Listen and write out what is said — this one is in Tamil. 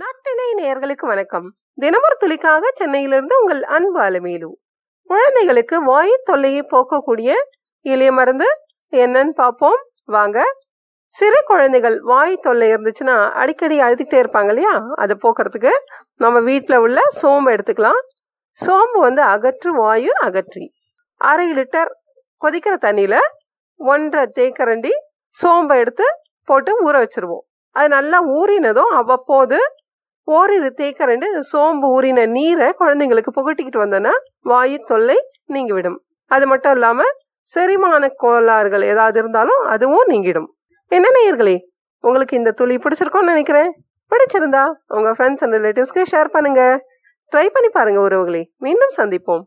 நாட்டினை நேர்களுக்கு வணக்கம். தினமொரு துளிக்காக சென்னையிலிருந்து உங்கள் அன்பு அலமேலு. குழந்தைகளுக்கு வாயு தொல்லையை போக்கக்கூடிய எளிய மருந்து என்னன்னு பார்ப்போம். வாங்க. சிறு குழந்தைகள் வாய் தொல்லை இருந்துச்சுன்னா அடிக்கடி அழுதுகிட்டே இருப்பாங்க இல்லையா? அதை போக்குறதுக்கு நம்ம வீட்டில் உள்ள சோம்பு எடுத்துக்கலாம். சோம்பு வந்து அகற்று வாயு அகற்றி. அரை லிட்டர் கொதிக்கிற தண்ணியில் ஒன்றரை தேக்கரண்டி சோம்பை எடுத்து போட்டு ஊற வச்சிருவோம். அது நல்லா ஊறினதும் அவ்வப்போது ஓரிரு தேக்கரண்டு சோம்பு ஊறின நீரை குழந்தைங்களுக்கு புகட்டிக்கிட்டு வந்தோன்னா வாயு தொல்லை நீங்கிவிடும். அது மட்டும் இல்லாமல் செரிமான கோளாறுகள் ஏதாவது இருந்தாலும் அதுவும் நீங்கிடும். என்ன நேயர்களே உங்களுக்கு இந்த துளி பிடிச்சிருக்கோன்னு நினைக்கிறேன். பிடிச்சிருந்தா உங்கள் ஃப்ரெண்ட்ஸ் அண்ட் ரிலேட்டிவ்ஸ்க்கு ஷேர் பண்ணுங்க. ட்ரை பண்ணி பாருங்க உறவுகளே. மீண்டும் சந்திப்போம்.